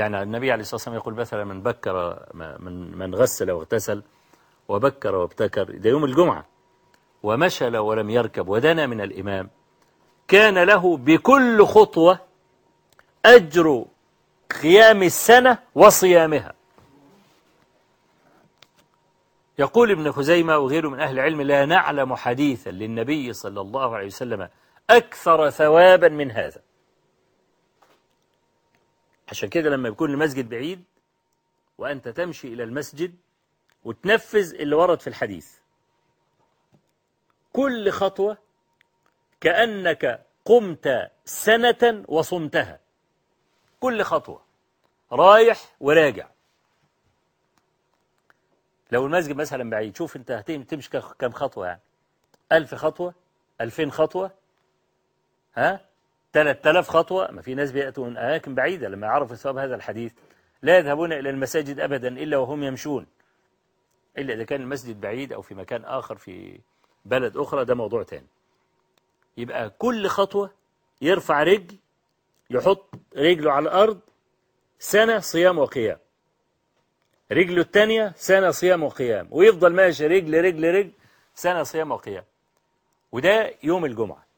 يعني النبي عليه الصلاة والسلام يقول مثلا من بكر من من غسل واغتسل وبكر وابتكر ده يوم الجمعة ومشل ولم يركب ودنا من الإمام كان له بكل خطوة أجر قيام السنة وصيامها. يقول ابن خزيمة وغيره من أهل العلم لا نعلم حديثا للنبي صلى الله عليه وسلم أكثر ثوابا من هذا. عشان كده لما يكون المسجد بعيد وأنت تمشي إلى المسجد وتنفذ اللي ورد في الحديث. كل خطوة كأنك قمت سنة وصمتها. كل خطوة. رايح وراجع. لو المسجد مثلا بعيد شوف أنت هتمشي كم خطوة يعني؟ ألف خطوة؟ ألفين خطوة؟ ها؟ ثلاث آلاف خطوة ما في ناس بيأتوا من أماكن بعيدة لما يعرفوا ثواب هذا الحديث. لا يذهبون إلى المساجد أبدا إلا وهم يمشون. إلا إذا كان المسجد بعيد أو في مكان آخر في بلد أخرى ده موضوع تاني. يبقى كل خطوة يرفع رجل يحط رجله على الأرض سنة صيام وقيام. رجله الثانية سنة صيام وقيام. ويفضل ماشي رجل رجل رجل سنة صيام وقيام. وده يوم الجمعة.